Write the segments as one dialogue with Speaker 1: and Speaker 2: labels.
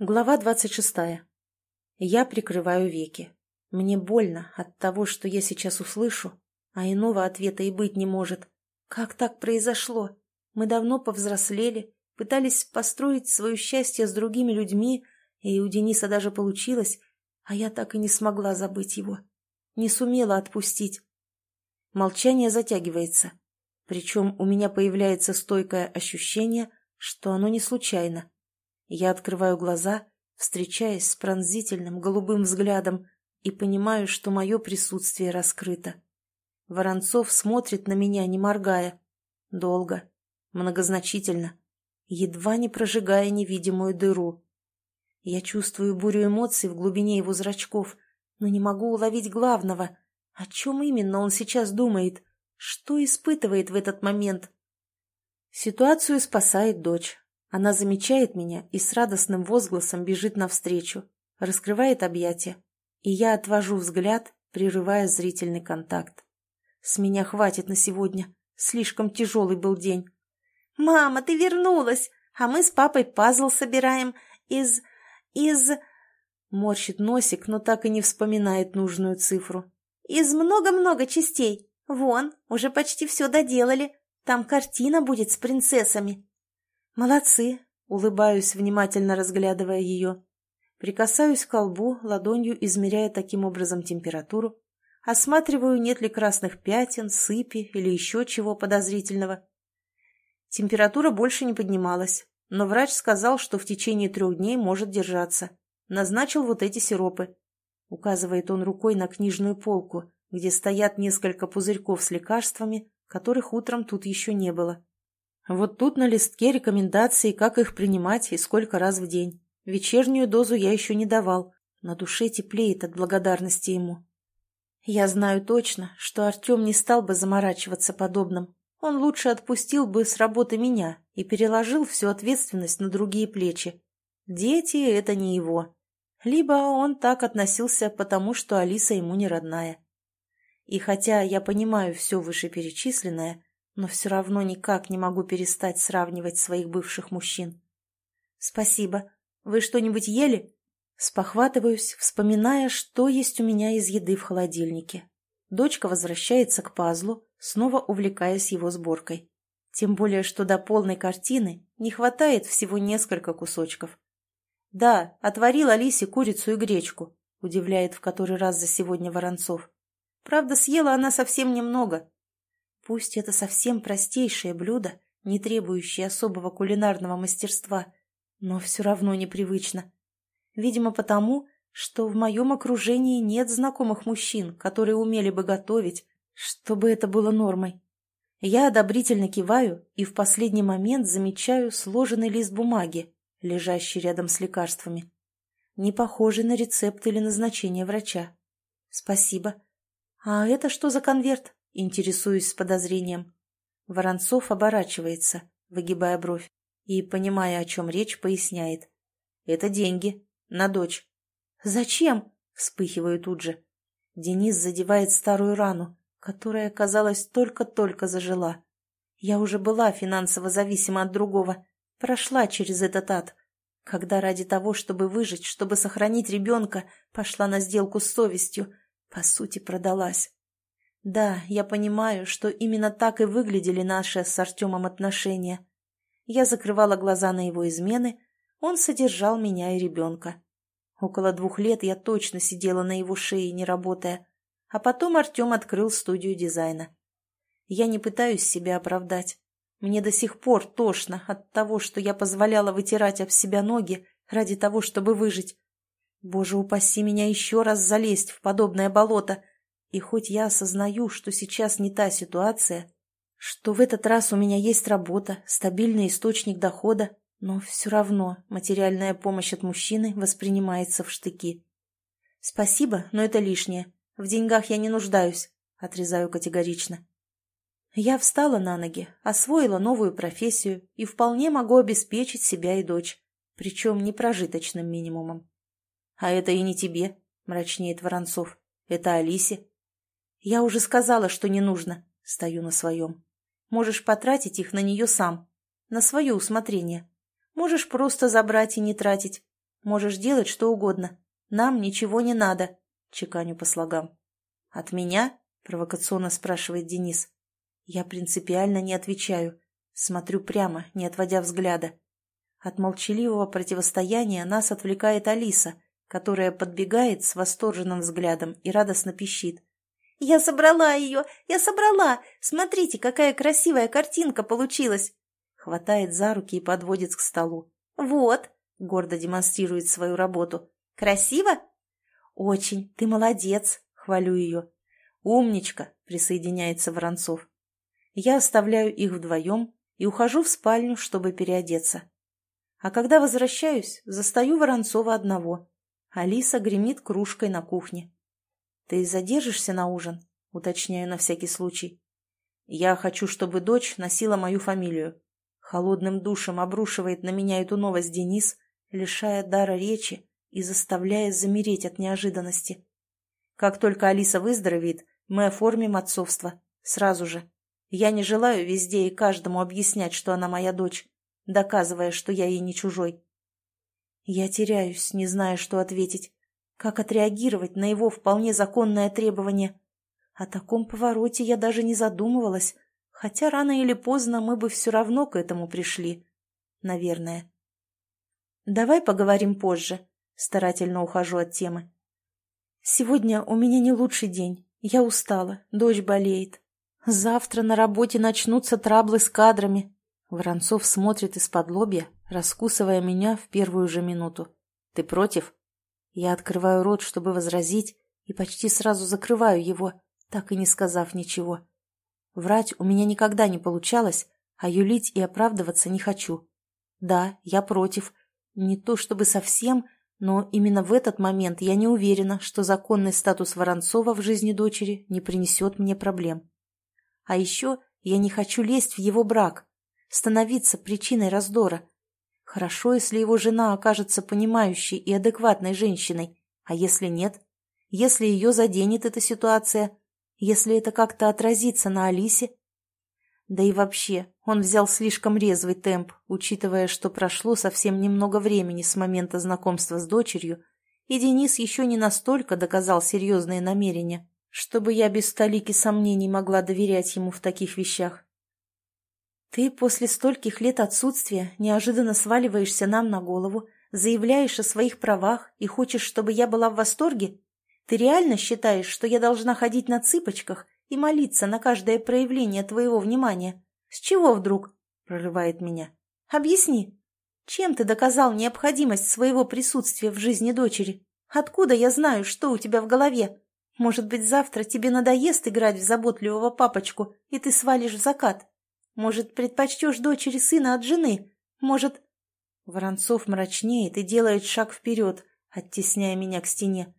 Speaker 1: Глава двадцать шестая. Я прикрываю веки. Мне больно от того, что я сейчас услышу, а иного ответа и быть не может. Как так произошло? Мы давно повзрослели, пытались построить свое счастье с другими людьми, и у Дениса даже получилось, а я так и не смогла забыть его. Не сумела отпустить. Молчание затягивается. Причем у меня появляется стойкое ощущение, что оно не случайно. Я открываю глаза, встречаясь с пронзительным голубым взглядом, и понимаю, что мое присутствие раскрыто. Воронцов смотрит на меня, не моргая. Долго, многозначительно, едва не прожигая невидимую дыру. Я чувствую бурю эмоций в глубине его зрачков, но не могу уловить главного. О чем именно он сейчас думает? Что испытывает в этот момент? Ситуацию спасает дочь. Она замечает меня и с радостным возгласом бежит навстречу, раскрывает объятия, и я отвожу взгляд, прерывая зрительный контакт. С меня хватит на сегодня. Слишком тяжелый был день.
Speaker 2: «Мама, ты вернулась! А мы с папой пазл собираем из... из...»
Speaker 1: Морщит носик, но так и не вспоминает нужную цифру.
Speaker 2: «Из много-много частей. Вон, уже почти все доделали. Там картина будет с принцессами.
Speaker 1: «Молодцы!» — улыбаюсь, внимательно разглядывая ее. Прикасаюсь к колбу, ладонью измеряя таким образом температуру. Осматриваю, нет ли красных пятен, сыпи или еще чего подозрительного. Температура больше не поднималась, но врач сказал, что в течение трех дней может держаться. Назначил вот эти сиропы. Указывает он рукой на книжную полку, где стоят несколько пузырьков с лекарствами, которых утром тут еще не было. Вот тут на листке рекомендации, как их принимать и сколько раз в день. Вечернюю дозу я еще не давал. На душе теплеет от благодарности ему. Я знаю точно, что Артем не стал бы заморачиваться подобным. Он лучше отпустил бы с работы меня и переложил всю ответственность на другие плечи. Дети — это не его. Либо он так относился, потому что Алиса ему не родная. И хотя я понимаю все вышеперечисленное, но все равно никак не могу перестать сравнивать своих бывших мужчин. «Спасибо. Вы что-нибудь ели?» Спохватываюсь, вспоминая, что есть у меня из еды в холодильнике. Дочка возвращается к пазлу, снова увлекаясь его сборкой. Тем более, что до полной картины не хватает всего несколько кусочков. «Да, отварил Алисе курицу и гречку», — удивляет в который раз за сегодня Воронцов. «Правда, съела она совсем немного, Пусть это совсем простейшее блюдо, не требующее особого кулинарного мастерства, но все равно непривычно. Видимо, потому, что в моем окружении нет знакомых мужчин, которые умели бы готовить, чтобы это было нормой. Я одобрительно киваю и в последний момент замечаю сложенный лист бумаги, лежащий рядом с лекарствами. Не похожий на рецепт или назначение врача. Спасибо. А это что за конверт? Интересуюсь с подозрением. Воронцов оборачивается, выгибая бровь, и, понимая, о чем речь, поясняет. «Это деньги. На дочь». «Зачем?» — вспыхиваю тут же. Денис задевает старую рану, которая, казалось, только-только зажила. Я уже была финансово зависима от другого, прошла через этот ад. Когда ради того, чтобы выжить, чтобы сохранить ребенка, пошла на сделку с совестью, по сути, продалась. Да, я понимаю, что именно так и выглядели наши с Артемом отношения. Я закрывала глаза на его измены, он содержал меня и ребенка. Около двух лет я точно сидела на его шее, не работая. А потом Артем открыл студию дизайна. Я не пытаюсь себя оправдать. Мне до сих пор тошно от того, что я позволяла вытирать об себя ноги ради того, чтобы выжить. Боже упаси меня еще раз залезть в подобное болото — и хоть я осознаю, что сейчас не та ситуация, что в этот раз у меня есть работа, стабильный источник дохода, но все равно материальная помощь от мужчины воспринимается в штыки. «Спасибо, но это лишнее. В деньгах я не нуждаюсь», — отрезаю категорично. Я встала на ноги, освоила новую профессию и вполне могу обеспечить себя и дочь, причем непрожиточным минимумом. «А это и не тебе», — мрачнеет Воронцов. «Это Алисе. «Я уже сказала, что не нужно», — стою на своем. «Можешь потратить их на нее сам, на свое усмотрение. Можешь просто забрать и не тратить. Можешь делать что угодно. Нам ничего не надо», — чеканю по слогам. «От меня?» — провокационно спрашивает Денис. Я принципиально не отвечаю. Смотрю прямо, не отводя взгляда. От молчаливого противостояния нас отвлекает Алиса, которая подбегает с восторженным взглядом и радостно пищит.
Speaker 2: «Я собрала ее! Я собрала! Смотрите, какая красивая картинка получилась!»
Speaker 1: Хватает за руки и подводит к столу.
Speaker 2: «Вот!»
Speaker 1: — гордо демонстрирует свою работу.
Speaker 2: «Красиво?»
Speaker 1: «Очень! Ты молодец!» — хвалю ее. «Умничка!» — присоединяется Воронцов. Я оставляю их вдвоем и ухожу в спальню, чтобы переодеться. А когда возвращаюсь, застаю Воронцова одного. Алиса гремит кружкой на кухне. «Ты задержишься на ужин?» — уточняю на всякий случай. «Я хочу, чтобы дочь носила мою фамилию». Холодным душем обрушивает на меня эту новость Денис, лишая дара речи и заставляя замереть от неожиданности. Как только Алиса выздоровеет, мы оформим отцовство. Сразу же. Я не желаю везде и каждому объяснять, что она моя дочь, доказывая, что я ей не чужой. Я теряюсь, не зная, что ответить. Как отреагировать на его вполне законное требование? О таком повороте я даже не задумывалась, хотя рано или поздно мы бы все равно к этому пришли. Наверное. Давай поговорим позже. Старательно ухожу от темы. Сегодня у меня не лучший день. Я устала, дочь болеет. Завтра на работе начнутся траблы с кадрами. Воронцов смотрит из-под лобья, раскусывая меня в первую же минуту. Ты против? Я открываю рот, чтобы возразить, и почти сразу закрываю его, так и не сказав ничего. Врать у меня никогда не получалось, а юлить и оправдываться не хочу. Да, я против. Не то чтобы совсем, но именно в этот момент я не уверена, что законный статус Воронцова в жизни дочери не принесет мне проблем. А еще я не хочу лезть в его брак, становиться причиной раздора. Хорошо, если его жена окажется понимающей и адекватной женщиной, а если нет? Если ее заденет эта ситуация? Если это как-то отразится на Алисе? Да и вообще, он взял слишком резвый темп, учитывая, что прошло совсем немного времени с момента знакомства с дочерью, и Денис еще не настолько доказал серьезные намерения чтобы я без столики сомнений могла доверять ему в таких вещах. Ты после стольких лет отсутствия неожиданно сваливаешься нам на голову, заявляешь о своих правах и хочешь, чтобы я была в восторге? Ты реально считаешь, что я должна ходить на цыпочках и молиться на каждое проявление твоего внимания? С чего вдруг? Прорывает меня. Объясни. Чем ты доказал необходимость своего присутствия в жизни дочери? Откуда я знаю, что у тебя в голове? Может быть, завтра тебе надоест играть в заботливого папочку, и ты свалишь в закат? Может, предпочтешь дочери сына от жены? Может...» Воронцов мрачнеет и делает шаг вперед, оттесняя меня к стене.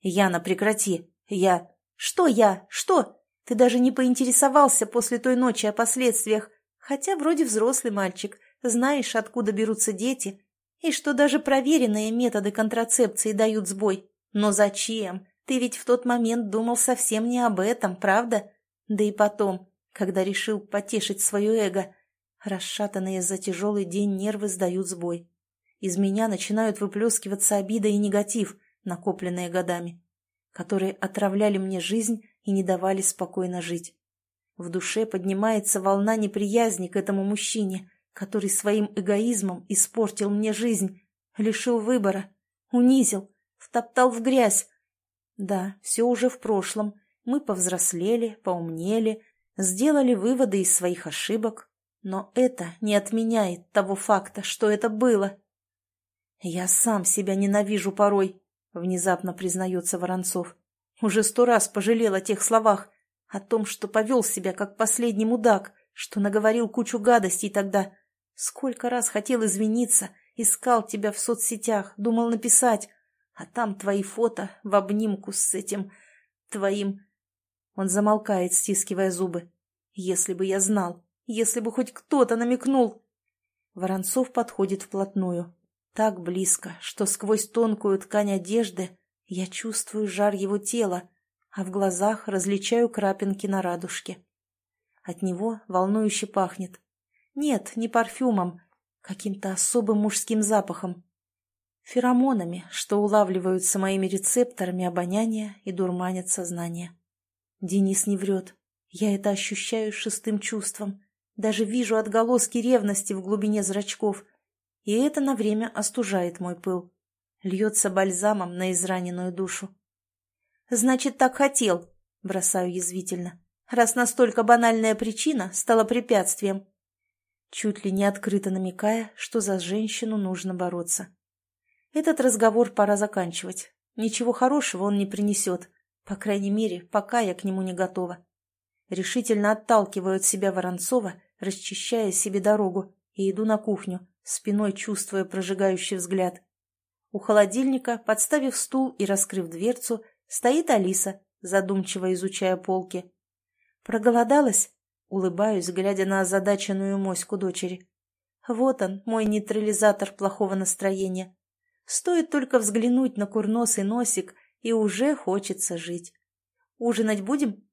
Speaker 1: «Яна, прекрати! Я...» «Что я? Что? Ты даже не поинтересовался после той ночи о последствиях, хотя вроде взрослый мальчик, знаешь, откуда берутся дети, и что даже проверенные методы контрацепции дают сбой. Но зачем? Ты ведь в тот момент думал совсем не об этом, правда? Да и потом, когда решил потешить свое эго, расшатанные за тяжелый день нервы сдают сбой. Из меня начинают выплескиваться обида и негатив, накопленные годами, которые отравляли мне жизнь и не давали спокойно жить. В душе поднимается волна неприязни к этому мужчине, который своим эгоизмом испортил мне жизнь, лишил выбора, унизил, втоптал в грязь, да, все уже в прошлом. Мы повзрослели, поумнели, сделали выводы из своих ошибок. Но это не отменяет того факта, что это было. «Я сам себя ненавижу порой», — внезапно признается Воронцов. «Уже сто раз пожалел о тех словах, о том, что повел себя как последний мудак, что наговорил кучу гадостей тогда. Сколько раз хотел извиниться, искал тебя в соцсетях, думал написать, а там твои фото в обнимку с этим... твоим... Он замолкает, стискивая зубы. Если бы я знал, если бы хоть кто-то намекнул. Воронцов подходит вплотную. Так близко, что сквозь тонкую ткань одежды я чувствую жар его тела, а в глазах различаю крапинки на радужке. От него волнующе пахнет. Нет, не парфюмом, каким-то особым мужским запахом. Феромонами, что улавливаются моими рецепторами обоняния и дурманят сознание. Денис не врет. Я это ощущаю шестым чувством. Даже вижу отголоски ревности в глубине зрачков. И это на время остужает мой пыл. Льется бальзамом на израненную душу.
Speaker 2: «Значит, так хотел», — бросаю язвительно, «раз настолько банальная причина стала препятствием».
Speaker 1: Чуть ли не открыто намекая, что за женщину нужно бороться. Этот разговор пора заканчивать. Ничего хорошего он не принесет. По крайней мере, пока я к нему не готова. Решительно отталкиваю от себя Воронцова, расчищая себе дорогу, и иду на кухню, спиной чувствуя прожигающий взгляд. У холодильника, подставив стул и раскрыв дверцу, стоит Алиса, задумчиво изучая полки. «Проголодалась?» — улыбаюсь, глядя на озадаченную моську дочери. «Вот он, мой нейтрализатор плохого настроения. Стоит только взглянуть на курносый носик, и уже хочется жить. Ужинать будем?»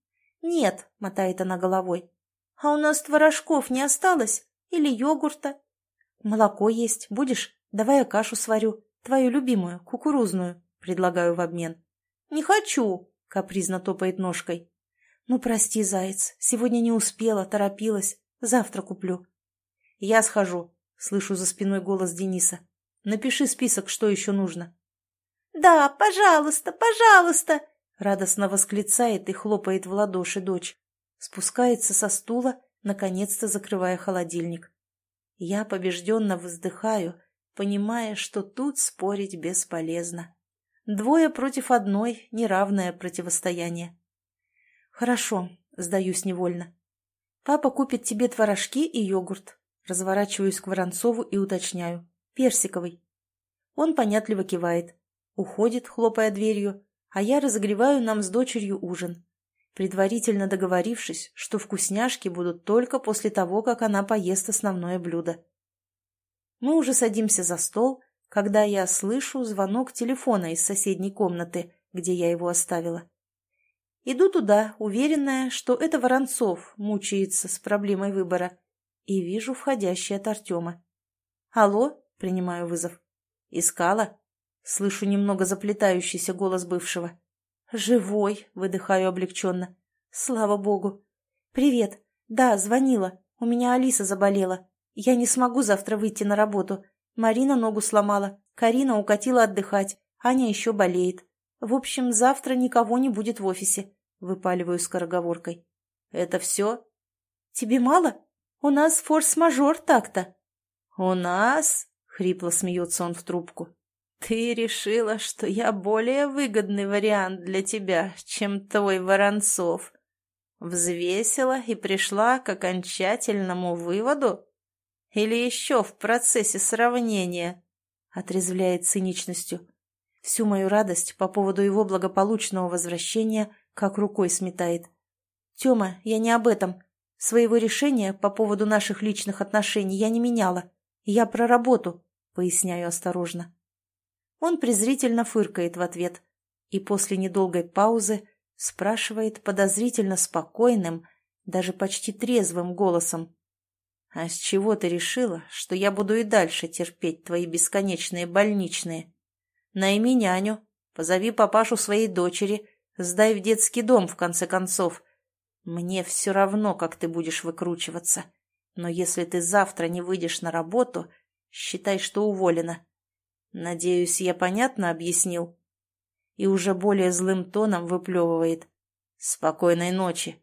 Speaker 1: «Нет», — мотает она головой. «А у нас творожков не осталось? Или йогурта?» «Молоко есть. Будешь? Давай я кашу сварю. Твою любимую, кукурузную», — предлагаю в обмен.
Speaker 2: «Не хочу», — капризно топает ножкой.
Speaker 1: «Ну, прости, заяц, сегодня не успела, торопилась. Завтра куплю».
Speaker 2: «Я схожу», —
Speaker 1: слышу за спиной голос Дениса. «Напиши список, что еще нужно».
Speaker 2: «Да, пожалуйста, пожалуйста!»
Speaker 1: Радостно восклицает и хлопает в ладоши дочь. Спускается со стула, наконец-то закрывая холодильник. Я побежденно вздыхаю, понимая, что тут спорить бесполезно. Двое против одной — неравное противостояние. «Хорошо», — сдаюсь невольно. «Папа купит тебе творожки и йогурт». Разворачиваюсь к Воронцову и уточняю. «Персиковый». Он понятливо кивает. Уходит, хлопая дверью, а я разогреваю нам с дочерью ужин, предварительно договорившись, что вкусняшки будут только после того, как она поест основное блюдо. Мы уже садимся за стол, когда я слышу звонок телефона из соседней комнаты, где я его оставила. Иду туда, уверенная, что это Воронцов мучается с проблемой выбора, и вижу входящий от Артема. «Алло?» — принимаю вызов. «Искала?» Слышу немного заплетающийся голос бывшего. «Живой!» — выдыхаю облегченно. «Слава богу!» «Привет! Да, звонила. У меня Алиса заболела. Я не смогу завтра выйти на работу. Марина ногу сломала, Карина укатила отдыхать, Аня еще болеет. В общем, завтра никого не будет в офисе», — выпаливаю скороговоркой. «Это все?» «Тебе мало? У нас форс-мажор так-то».
Speaker 2: «У нас?» — хрипло смеется он в трубку. «Ты решила, что я более выгодный вариант для тебя, чем твой Воронцов. Взвесила и пришла к окончательному выводу? Или еще в процессе сравнения?»
Speaker 1: Отрезвляет циничностью. Всю мою радость по поводу его благополучного возвращения как рукой сметает. «Тема, я не об этом. Своего решения по поводу наших личных отношений я не меняла. Я про работу», — поясняю осторожно. Он презрительно фыркает в ответ и после недолгой паузы спрашивает подозрительно спокойным, даже почти трезвым голосом. «А с чего ты решила, что я буду и дальше терпеть твои бесконечные больничные? Найми няню, позови папашу своей дочери, сдай в детский дом, в конце концов. Мне все равно, как ты будешь выкручиваться. Но если ты завтра не выйдешь на работу, считай, что уволена. Надеюсь, я понятно объяснил? И уже более злым тоном выплевывает. Спокойной ночи.